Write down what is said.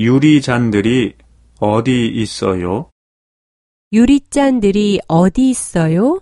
유리잔들이 어디 있어요? 유리잔들이 어디 있어요?